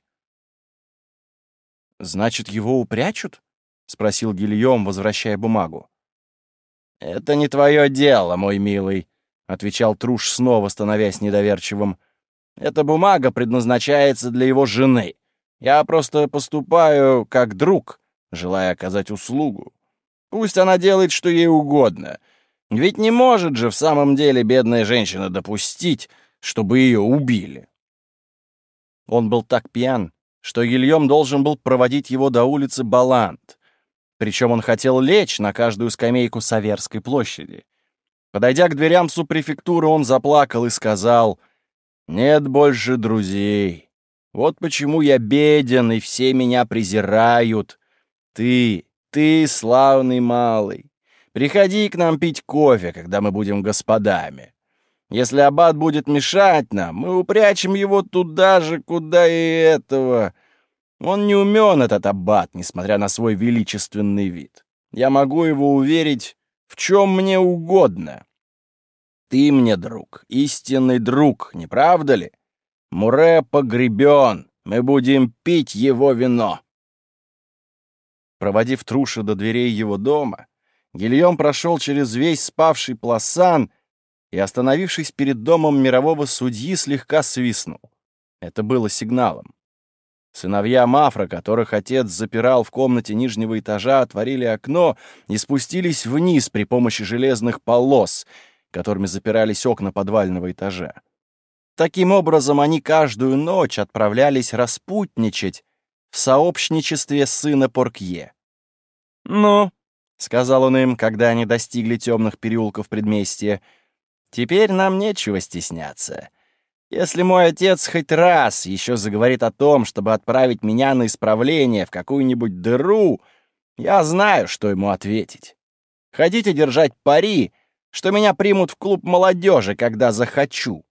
S2: «Значит, его упрячут?» — спросил Гильем, возвращая бумагу.
S1: «Это не твое дело, мой милый», — отвечал Труш, снова становясь недоверчивым. «Эта бумага предназначается для его жены. Я просто поступаю как друг, желая оказать услугу. Пусть она делает, что ей угодно. Ведь не может же в самом деле бедная женщина допустить, чтобы ее убили».
S2: Он был так пьян, что Гильем должен был проводить его до улицы Балант. Причем он хотел лечь на каждую скамейку Саверской площади. Подойдя к дверям супрефектуры, он заплакал и сказал, «Нет больше друзей. Вот почему я беден, и все меня презирают. Ты, ты славный малый. Приходи к нам пить кофе, когда мы будем господами. Если аббат будет мешать нам, мы упрячем его туда же, куда и этого. Он не умен, этот аббат, несмотря на свой величественный вид. Я могу его уверить в чем мне угодно. Ты мне друг, истинный друг, не правда ли? Муре погребен, мы будем пить его вино. Проводив Труша до дверей его дома, Гильем прошел через весь спавший пласан и, остановившись перед домом мирового судьи, слегка свистнул. Это было сигналом. Сыновья Мафра, которых отец запирал в комнате нижнего этажа, отворили окно и спустились вниз при помощи железных полос, которыми запирались окна подвального этажа. Таким образом, они каждую ночь отправлялись распутничать в сообщничестве сына Поркье. «Ну», — сказал он им, когда они достигли темных переулков предместья, — Теперь нам нечего стесняться. Если мой отец хоть раз еще заговорит о том, чтобы отправить меня на исправление в какую-нибудь дыру, я знаю, что ему ответить. Хотите держать пари, что меня примут в клуб молодежи, когда захочу?»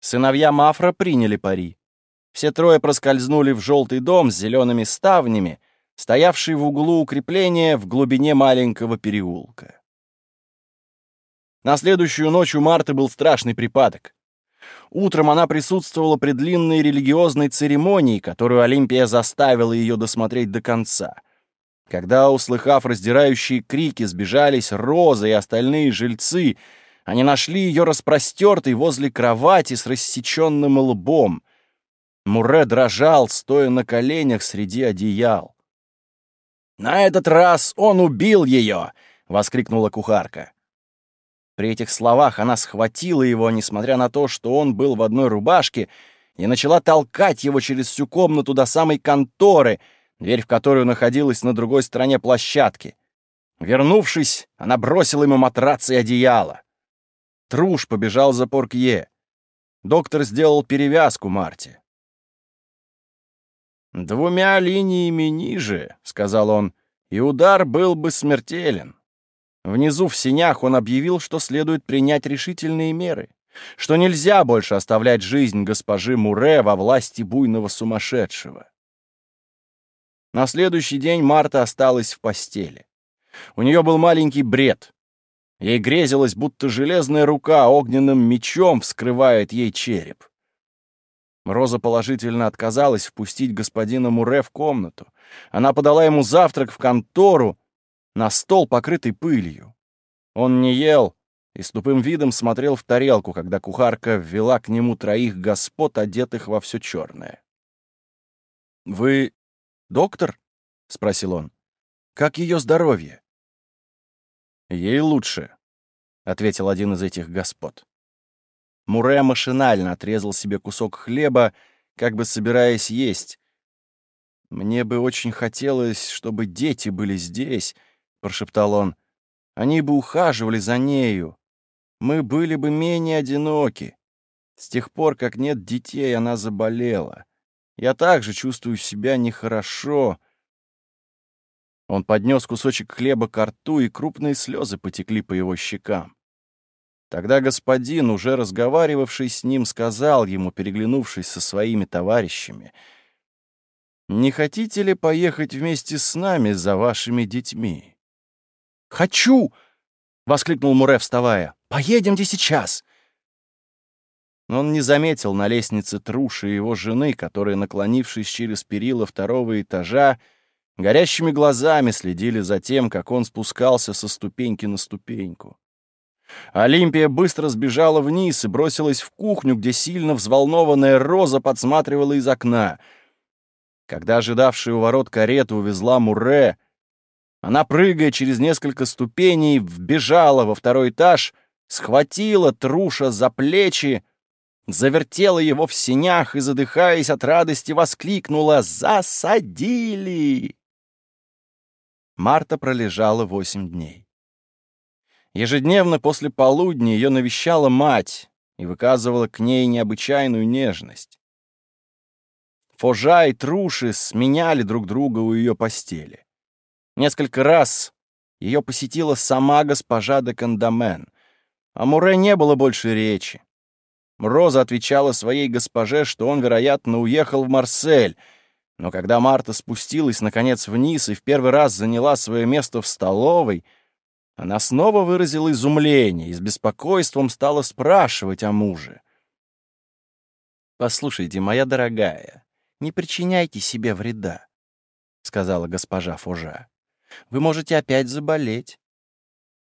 S2: Сыновья Мафра приняли пари. Все трое проскользнули в желтый дом с зелеными ставнями, стоявший в углу укрепления в глубине маленького переулка. На следующую ночь у Марты был страшный припадок. Утром она присутствовала при длинной религиозной церемонии, которую Олимпия заставила ее досмотреть до конца. Когда, услыхав раздирающие крики, сбежались Роза и остальные жильцы, они нашли ее распростертой возле кровати с рассеченным лбом. Муре дрожал, стоя на коленях среди одеял. «На этот раз он убил ее!» — воскликнула кухарка. При этих словах она схватила его, несмотря на то, что он был в одной рубашке, и начала толкать его через всю комнату до самой конторы, дверь в которую находилась на другой стороне площадки. Вернувшись, она бросила ему матрац и одеяло. Труш побежал за Поркье. Доктор сделал перевязку Марте. «Двумя линиями ниже», — сказал он, — «и удар был бы смертелен. Внизу в синях он объявил, что следует принять решительные меры, что нельзя больше оставлять жизнь госпожи Муре во власти буйного сумасшедшего. На следующий день Марта осталась в постели. У нее был маленький бред. Ей грезилось, будто железная рука огненным мечом вскрывает ей череп. Роза положительно отказалась впустить господина Муре в комнату. Она подала ему завтрак в контору, на стол, покрытый пылью. Он не ел и с тупым видом смотрел в тарелку, когда кухарка ввела к нему троих господ, одетых во все черное. «Вы доктор?» — спросил он. «Как ее здоровье?» «Ей лучше», — ответил один из этих господ. Муре машинально отрезал себе кусок хлеба, как бы собираясь есть. «Мне бы очень хотелось, чтобы дети были здесь», — прошептал он. «Они бы ухаживали за нею мы были бы менее одиноки. С тех пор, как нет детей, она заболела. Я также чувствую себя нехорошо. Он поднес кусочек хлеба к рту, и крупные слезы потекли по его щекам. Тогда господин, уже разговаривавший с ним, сказал ему, переглянувшись со своими товарищами, «Не хотите ли поехать вместе с нами за вашими детьми?» «Хочу!» — воскликнул Муре, вставая. «Поедемте сейчас!» Но он не заметил на лестнице Труши его жены, которые, наклонившись через перила второго этажа, горящими глазами следили за тем, как он спускался со ступеньки на ступеньку. Олимпия быстро сбежала вниз и бросилась в кухню, где сильно взволнованная Роза подсматривала из окна. Когда ожидавшая у ворот карета увезла Муре, она, прыгая через несколько ступеней, вбежала во второй этаж, схватила Труша за плечи, завертела его в сенях и, задыхаясь от радости, воскликнула «Засадили!». Марта пролежала восемь дней. Ежедневно после полудня ее навещала мать и выказывала к ней необычайную нежность. Фожа и Труши сменяли друг друга у ее постели. Несколько раз ее посетила сама госпожа де Кандамен. О Муре не было больше речи. Роза отвечала своей госпоже, что он, вероятно, уехал в Марсель, но когда Марта спустилась, наконец, вниз и в первый раз заняла свое место в столовой, она снова выразила изумление и с беспокойством стала спрашивать о муже. «Послушайте, моя дорогая, не причиняйте себе вреда», — сказала госпожа Фужа. Вы можете опять заболеть.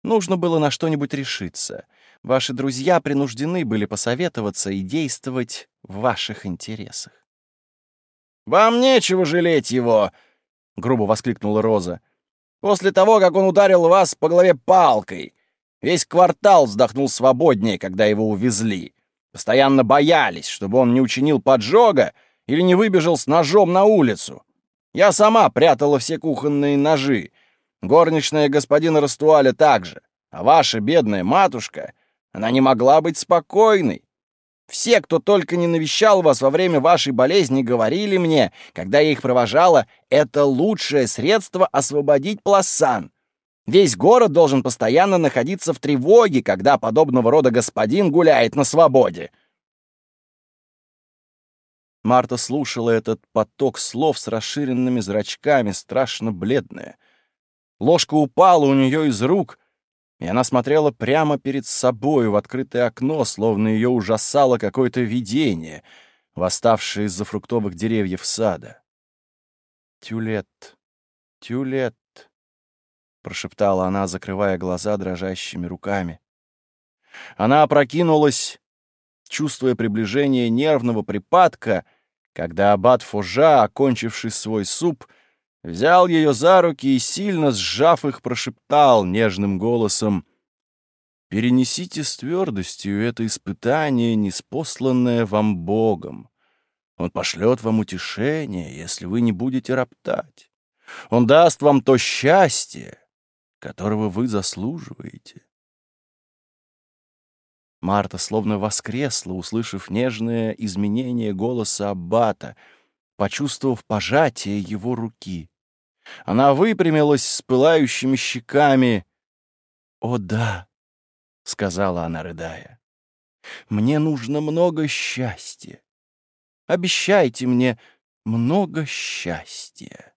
S2: Нужно было на что-нибудь решиться. Ваши друзья принуждены были посоветоваться и действовать в ваших интересах. «Вам нечего жалеть его!» — грубо воскликнула Роза. «После того, как он ударил вас по голове палкой, весь квартал вздохнул свободнее, когда его увезли. Постоянно боялись, чтобы он не учинил поджога или не выбежал с ножом на улицу. Я сама прятала все кухонные ножи. Горничная господина Растуаля также. А ваша бедная матушка, она не могла быть спокойной. Все, кто только не навещал вас во время вашей болезни, говорили мне, когда я их провожала, это лучшее средство освободить пласан. Весь город должен постоянно находиться в тревоге, когда подобного рода господин гуляет на свободе. Марта слушала этот поток слов с расширенными зрачками, страшно бледная. Ложка упала у нее из рук, и она смотрела прямо перед собой в открытое окно, словно ее ужасало какое-то видение, восставшее из-за фруктовых деревьев сада. «Тюлет, тюлет», — прошептала она, закрывая глаза дрожащими руками. Она опрокинулась чувствуя приближение нервного припадка, когда аббат Фужа, окончивший свой суп, взял ее за руки и, сильно сжав их, прошептал нежным голосом «Перенесите с твердостью это испытание, неспосланное вам Богом. Он пошлет вам утешение, если вы не будете роптать. Он даст вам то счастье, которого вы заслуживаете. Марта словно воскресла, услышав нежное изменение голоса Аббата, почувствовав пожатие его руки. Она выпрямилась с пылающими щеками. «О да!» — сказала она, рыдая. «Мне нужно много счастья. Обещайте мне много счастья».